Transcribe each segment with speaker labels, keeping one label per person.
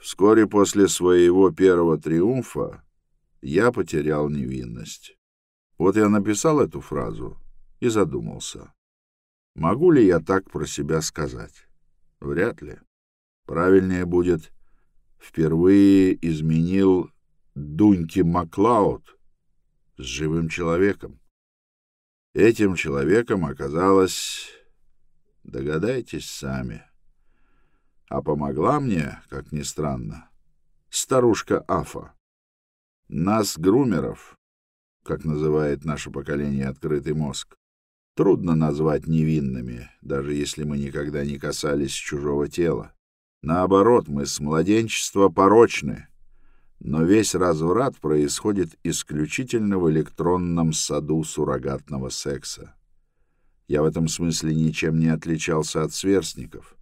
Speaker 1: Вскоре после своего первого триумфа я потерял невинность. Вот я написал эту фразу и задумался. Могу ли я так про себя сказать? Вряд ли. Правильнее будет «впервые изменил Дуньки Маклауд с живым человеком». Этим человеком оказалось... Догадайтесь сами. А помогла мне, как ни странно, старушка Афа. Нас, грумеров, как называет наше поколение открытый мозг, трудно назвать невинными, даже если мы никогда не касались чужого тела. Наоборот, мы с младенчества порочны, но весь разврат происходит исключительно в электронном саду суррогатного секса. Я в этом смысле ничем не отличался от сверстников.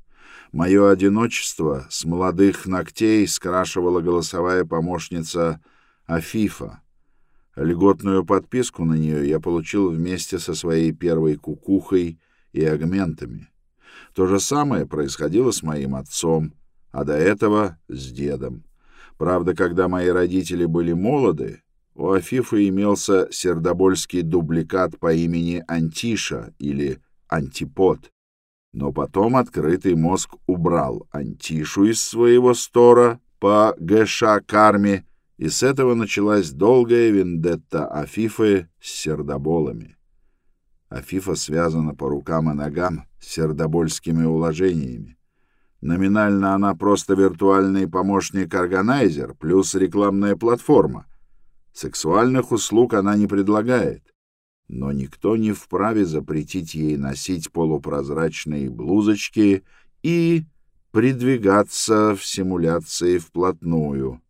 Speaker 1: Мое одиночество с молодых ногтей скрашивала голосовая помощница Афифа. Льготную подписку на нее я получил вместе со своей первой кукухой и агментами. То же самое происходило с моим отцом, а до этого с дедом. Правда, когда мои родители были молоды, у Афифы имелся сердобольский дубликат по имени Антиша или Антипод. Но потом открытый мозг убрал Антишу из своего стора по ГШ Карме, и с этого началась долгая вендетта Афифы с сердоболами. Афифа связана по рукам и ногам с сердобольскими уложениями. Номинально она просто виртуальный помощник-органайзер плюс рекламная платформа. Сексуальных услуг она не предлагает. Но никто не вправе запретить ей носить полупрозрачные блузочки и придвигаться в симуляции вплотную,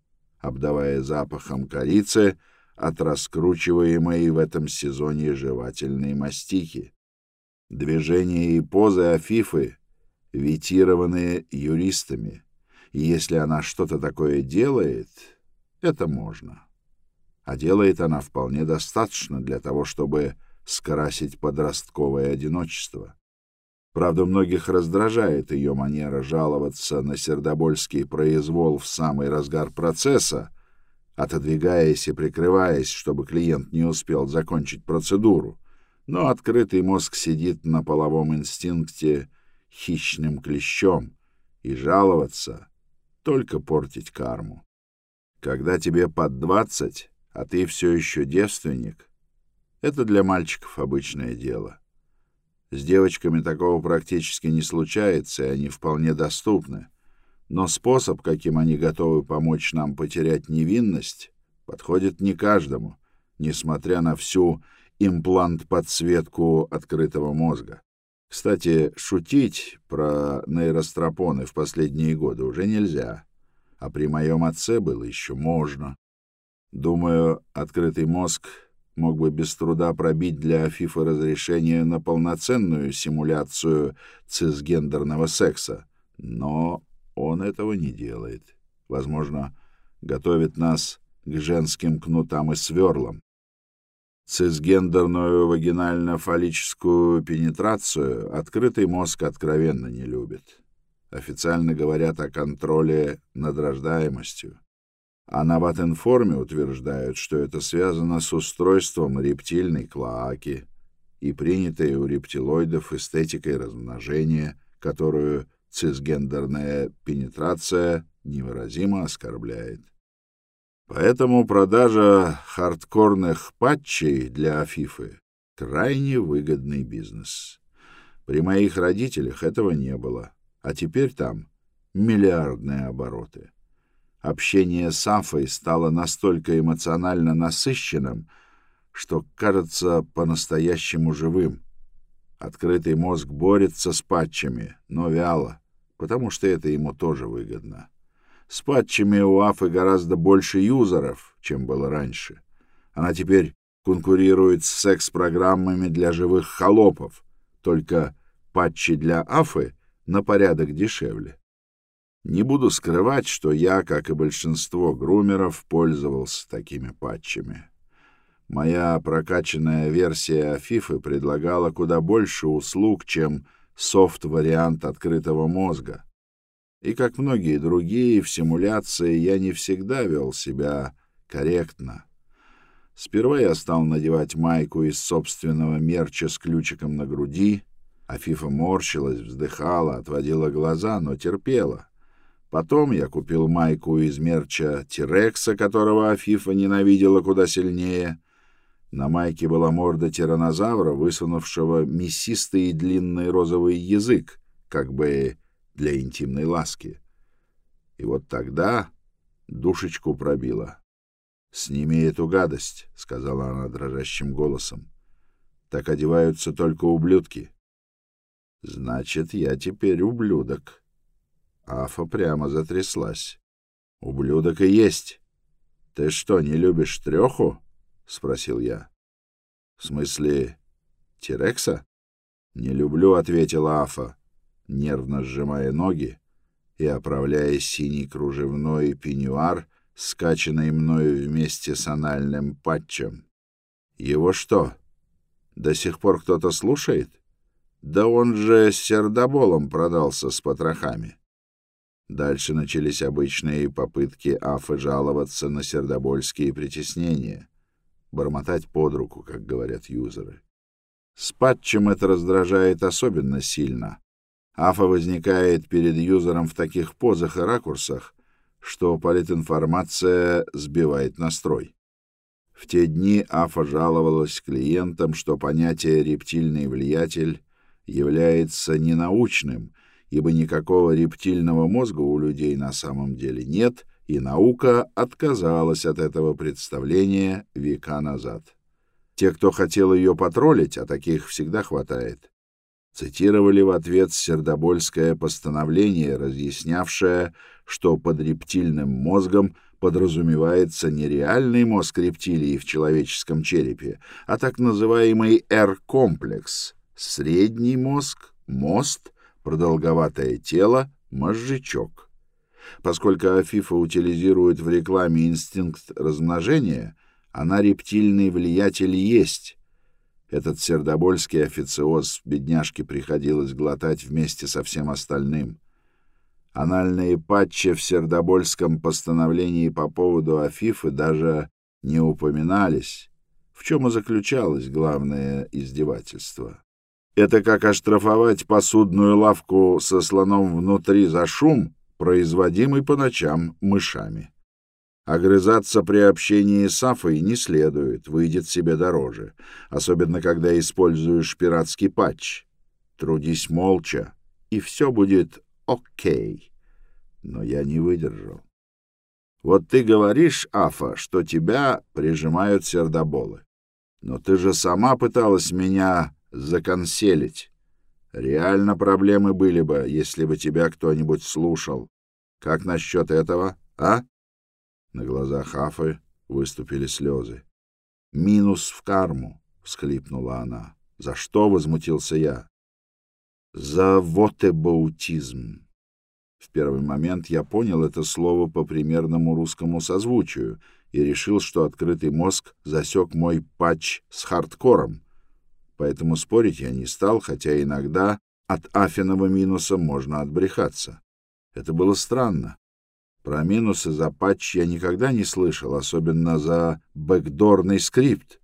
Speaker 1: обдавая запахом корицы от раскручиваемой в этом сезоне жевательной мастики. Движения и позы Афифы ветированные юристами, и если она что-то такое делает, это можно. А делает она вполне достаточно для того, чтобы скрасить подростковое одиночество. Правда, многих раздражает ее манера жаловаться на сердобольский произвол в самый разгар процесса, отодвигаясь и прикрываясь, чтобы клиент не успел закончить процедуру. Но открытый мозг сидит на половом инстинкте хищным клещом, и жаловаться — только портить карму. Когда тебе под двадцать, а ты все еще девственник, это для мальчиков обычное дело. С девочками такого практически не случается, и они вполне доступны. Но способ, каким они готовы помочь нам потерять невинность, подходит не каждому, несмотря на всю имплант-подсветку открытого мозга. Кстати, шутить про нейростропоны в последние годы уже нельзя, а при моем отце было еще можно. Думаю, открытый мозг мог бы без труда пробить для Афифа разрешение на полноценную симуляцию цисгендерного секса, но он этого не делает. Возможно, готовит нас к женским кнутам и сверлам. Цисгендерную вагинально-фаллическую пенетрацию открытый мозг откровенно не любит. Официально говорят о контроле над рождаемостью. А на Ватинформе утверждают, что это связано с устройством рептильной клоаки и принятой у рептилоидов эстетикой размножения, которую цисгендерная пенетрация невыразимо оскорбляет. Поэтому продажа хардкорных патчей для Афифы — крайне выгодный бизнес. При моих родителях этого не было, а теперь там миллиардные обороты. Общение с Афой стало настолько эмоционально насыщенным, что кажется по-настоящему живым. Открытый мозг борется с патчами, но вяло, потому что это ему тоже выгодно. С патчами у Афы гораздо больше юзеров, чем было раньше. Она теперь конкурирует с секс-программами для живых холопов, только патчи для Афы на порядок дешевле. Не буду скрывать, что я, как и большинство грумеров, пользовался такими патчами. Моя прокачанная версия Афифы предлагала куда больше услуг, чем софт-вариант открытого мозга — И, как многие другие, в симуляции я не всегда вел себя корректно. Сперва я стал надевать майку из собственного мерча с ключиком на груди. Афифа морщилась, вздыхала, отводила глаза, но терпела. Потом я купил майку из мерча Тирекса, которого Афифа ненавидела куда сильнее. На майке была морда тиранозавра, высунувшего мясистый и длинный розовый язык, как бы для интимной ласки. И вот тогда душечку пробила. «Сними эту гадость», — сказала она дрожащим голосом. «Так одеваются только ублюдки». «Значит, я теперь ублюдок». Афа прямо затряслась. «Ублюдок и есть. Ты что, не любишь треху?» — спросил я. «В смысле, Тирекса?» «Не люблю», — ответила Афа, нервно сжимая ноги и оправляя синий кружевной пеньюар — скачанный мною вместе с анальным патчем. Его что, до сих пор кто-то слушает? Да он же сердоболом продался с потрохами. Дальше начались обычные попытки Афы жаловаться на сердобольские притеснения. Бормотать под руку, как говорят юзеры. С патчем это раздражает особенно сильно. Афа возникает перед юзером в таких позах и ракурсах, что политинформация сбивает настрой. В те дни Афа жаловалась клиентам, что понятие «рептильный влиятель» является ненаучным, ибо никакого рептильного мозга у людей на самом деле нет, и наука отказалась от этого представления века назад. Те, кто хотел ее потроллить, а таких всегда хватает, цитировали в ответ сердобольское постановление, разъяснявшее, что под рептильным мозгом подразумевается не реальный мозг рептилии в человеческом черепе, а так называемый R-комплекс — средний мозг, мост, продолговатое тело, мозжечок. Поскольку Афифа утилизирует в рекламе инстинкт размножения, она рептильный влиятель есть, этот сердобольский официоз бедняжке приходилось глотать вместе со всем остальным. Анальные патчи в сердобольском постановлении по поводу Афифы даже не упоминались, в чем и заключалось главное издевательство. Это как оштрафовать посудную лавку со слоном внутри за шум, производимый по ночам мышами. Огрызаться при общении с Афой не следует, выйдет себе дороже, особенно когда используешь пиратский патч. Трудись молча, и все будет окей. Но я не выдержал. Вот ты говоришь, Афа, что тебя прижимают сердоболы. Но ты же сама пыталась меня законселить. Реально проблемы были бы, если бы тебя кто-нибудь слушал. Как насчет этого, а? На глазах Афы выступили слезы. «Минус в карму!» — всхлипнула она. «За что?» — возмутился я. «За вотебаутизм!» В первый момент я понял это слово по примерному русскому созвучию и решил, что открытый мозг засек мой патч с хардкором. Поэтому спорить я не стал, хотя иногда от Афиного минуса можно отбрехаться. Это было странно. Про минусы за патч я никогда не слышал, особенно за бэкдорный скрипт.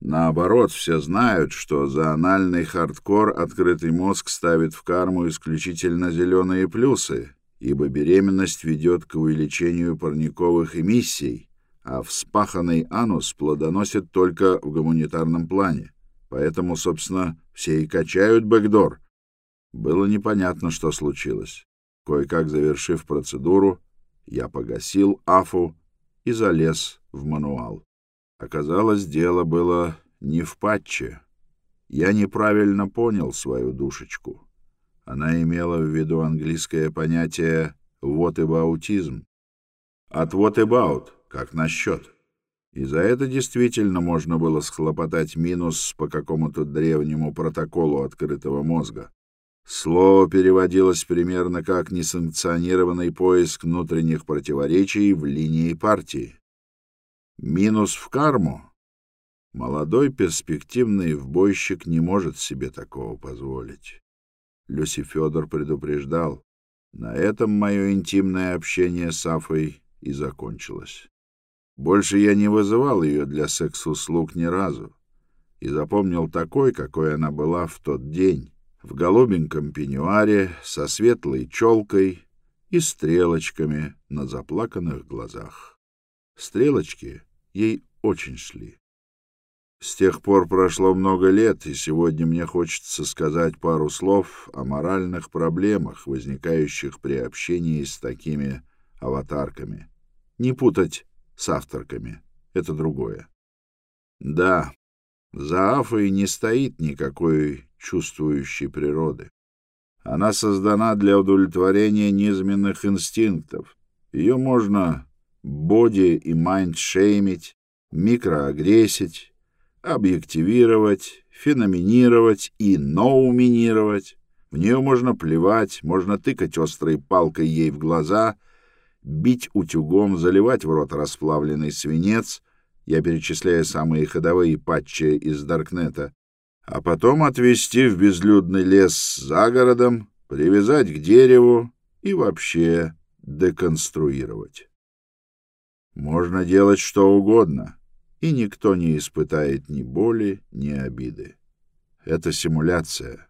Speaker 1: Наоборот, все знают, что за анальный хардкор открытый мозг ставит в карму исключительно зеленые плюсы, ибо беременность ведет к увеличению парниковых эмиссий, а вспаханный анус плодоносит только в гуманитарном плане. Поэтому, собственно, все и качают backdoor. Было непонятно, что случилось. Кое-как завершив процедуру, я погасил афу и залез в мануал. Оказалось, дело было не в патче. Я неправильно понял свою душечку. Она имела в виду английское понятие «what about»изм. От «what about» как насчет. И за это действительно можно было схлопотать минус по какому-то древнему протоколу открытого мозга. Слово переводилось примерно как несанкционированный поиск внутренних противоречий в линии партии. Минус в карму. Молодой перспективный вбойщик не может себе такого позволить. Люси Федор предупреждал. На этом мое интимное общение с Афой и закончилось. Больше я не вызывал ее для секс-услуг ни разу и запомнил такой, какой она была в тот день, в голубеньком пеньюаре, со светлой челкой и стрелочками на заплаканных глазах. Стрелочки ей очень шли. С тех пор прошло много лет, и сегодня мне хочется сказать пару слов о моральных проблемах, возникающих при общении с такими аватарками. Не путать с авторками. Это другое. Да, за Афой не стоит никакой чувствующей природы. Она создана для удовлетворения низменных инстинктов. Ее можно боди и майнд-шеймить, микроагрессить, объективировать, феноменировать и ноуминировать. В нее можно плевать, можно тыкать острой палкой ей в глаза, бить утюгом, заливать в рот расплавленный свинец, я перечисляю самые ходовые патчи из Даркнета, а потом отвезти в безлюдный лес за городом, привязать к дереву и вообще деконструировать. Можно делать что угодно — и никто не испытает ни боли, ни обиды. Это симуляция.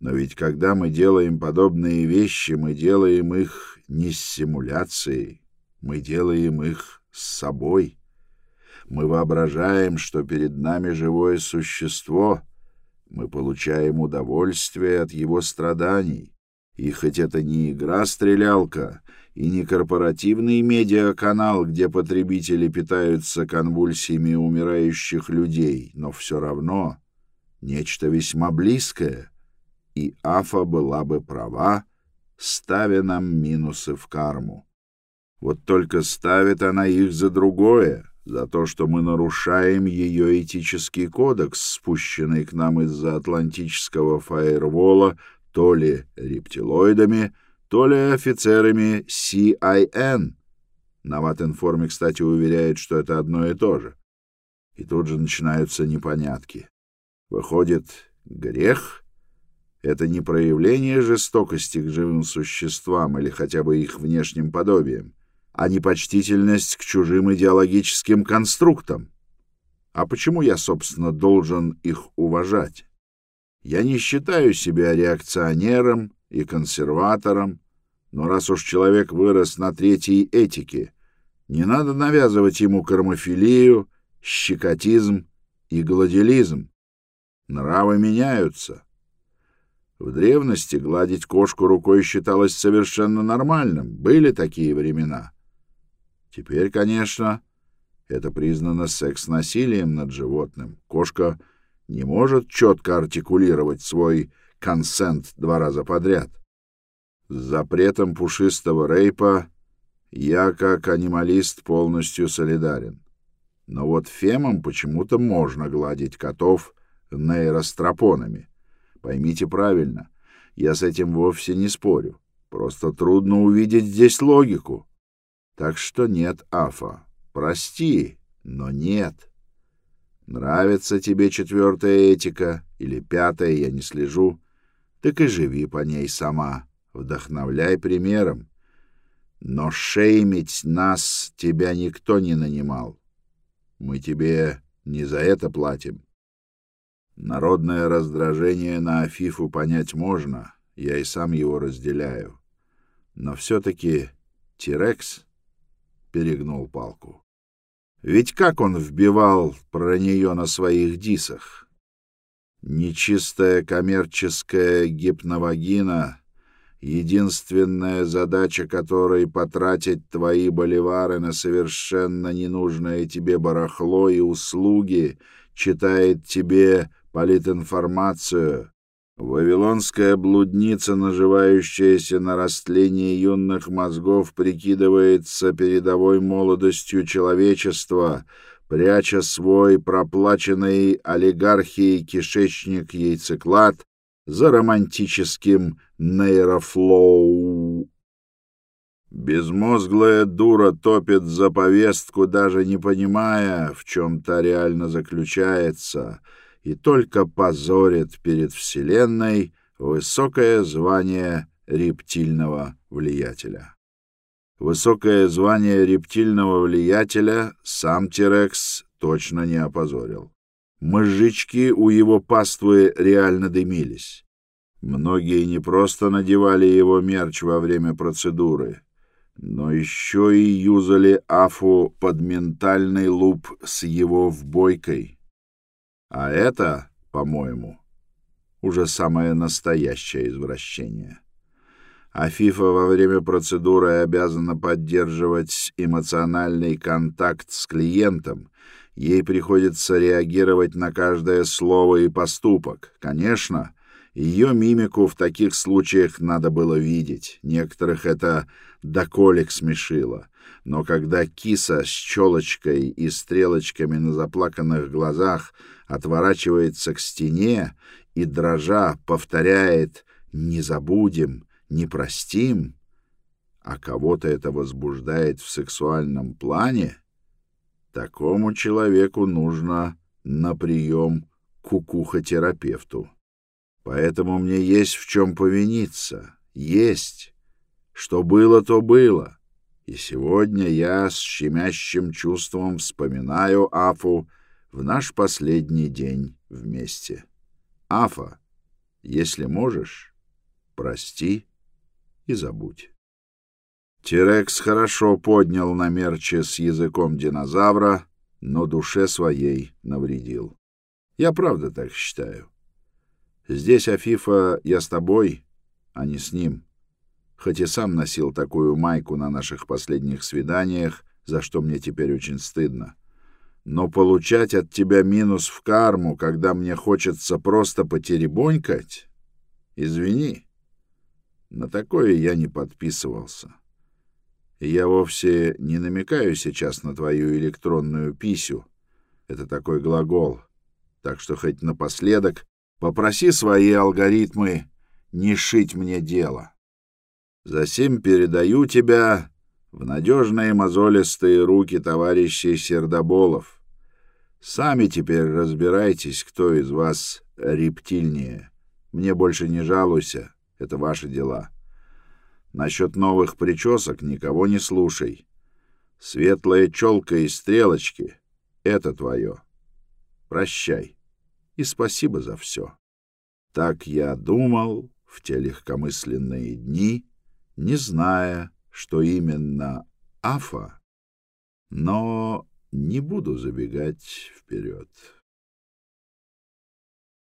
Speaker 1: Но ведь когда мы делаем подобные вещи, мы делаем их не с симуляцией, мы делаем их с собой. Мы воображаем, что перед нами живое существо, мы получаем удовольствие от его страданий. И хоть это не игра-стрелялка, и не корпоративный медиаканал, где потребители питаются конвульсиями умирающих людей, но все равно нечто весьма близкое, и Афа была бы права, ставя нам минусы в карму. Вот только ставит она их за другое, за то, что мы нарушаем ее этический кодекс, спущенный к нам из-за атлантического фаервола то ли рептилоидами, то ли офицерами CIN. На Ватинформе, кстати, уверяет, что это одно и то же. И тут же начинаются непонятки. Выходит, грех — это не проявление жестокости к живым существам или хотя бы их внешним подобием, а непочтительность к чужим идеологическим конструктам. А почему я, собственно, должен их уважать? Я не считаю себя реакционером и консерватором, но раз уж человек вырос на третьей этике, не надо навязывать ему кармофилию, щекотизм и гладилизм. Нравы меняются. В древности гладить кошку рукой считалось совершенно нормальным. Были такие времена. Теперь, конечно, это признано секс-насилием над животным. Кошка не может четко артикулировать свой консент два раза подряд. С запретом пушистого рейпа я, как анималист, полностью солидарен. Но вот фемам почему-то можно гладить котов нейростропонами. Поймите правильно, я с этим вовсе не спорю. Просто трудно увидеть здесь логику. Так что нет, Афа. Прости, но нет. Нравится тебе четвертая этика или пятая, я не слежу так и живи по ней сама, вдохновляй примером. Но шеймить нас тебя никто не нанимал. Мы тебе не за это платим. Народное раздражение на Афифу понять можно, я и сам его разделяю. Но все-таки Тирекс перегнул палку. Ведь как он вбивал про нее на своих дисах? Нечистая коммерческая гипновагина, единственная задача которой потратить твои боливары на совершенно ненужное тебе барахло и услуги, читает тебе политинформацию, Вавилонская блудница, наживающаяся на растлении юных мозгов, прикидывается передовой молодостью человечества — пряча свой проплаченный олигархией кишечник-яйцеклад за романтическим нейрофлоу. Безмозглая дура топит за повестку, даже не понимая, в чем та реально заключается, и только позорит перед Вселенной высокое звание рептильного влиятеля. Высокое звание рептильного влиятеля сам Терекс точно не опозорил. Мозжечки у его паствы реально дымились. Многие не просто надевали его мерч во время процедуры, но еще и юзали Афу под ментальный луп с его вбойкой. А это, по-моему, уже самое настоящее извращение. Афифа во время процедуры обязана поддерживать эмоциональный контакт с клиентом. Ей приходится реагировать на каждое слово и поступок. Конечно, ее мимику в таких случаях надо было видеть. Некоторых это доколик смешило. Но когда киса с челочкой и стрелочками на заплаканных глазах отворачивается к стене и, дрожа, повторяет «не забудем», не простим, а кого-то это возбуждает в сексуальном плане, такому человеку нужно на прием к кукухотерапевту. Поэтому мне есть в чем повиниться. Есть. Что было, то было. И сегодня я с щемящим чувством вспоминаю Афу в наш последний день вместе. Афа, если можешь, прости и забудь. Тирекс хорошо поднял на мерче с языком динозавра, но душе своей навредил. Я правда так считаю. Здесь, Афифа, я с тобой, а не с ним. Хоть и сам носил такую майку на наших последних свиданиях, за что мне теперь очень стыдно. Но получать от тебя минус в карму, когда мне хочется просто потеребонькать, извини. На такое я не подписывался. Я вовсе не намекаю сейчас на твою электронную писю. Это такой глагол. Так что хоть напоследок попроси свои алгоритмы не шить мне дело. Засим передаю тебя в надежные мозолистые руки товарищей Сердоболов. Сами теперь разбирайтесь, кто из вас рептильнее. Мне больше не жалуйся. Это ваши дела. Насчет новых причесок никого не слушай. Светлая челка и стрелочки — это твое. Прощай и спасибо за все. Так я думал в те легкомысленные дни, не зная, что именно Афа, но не буду забегать вперед.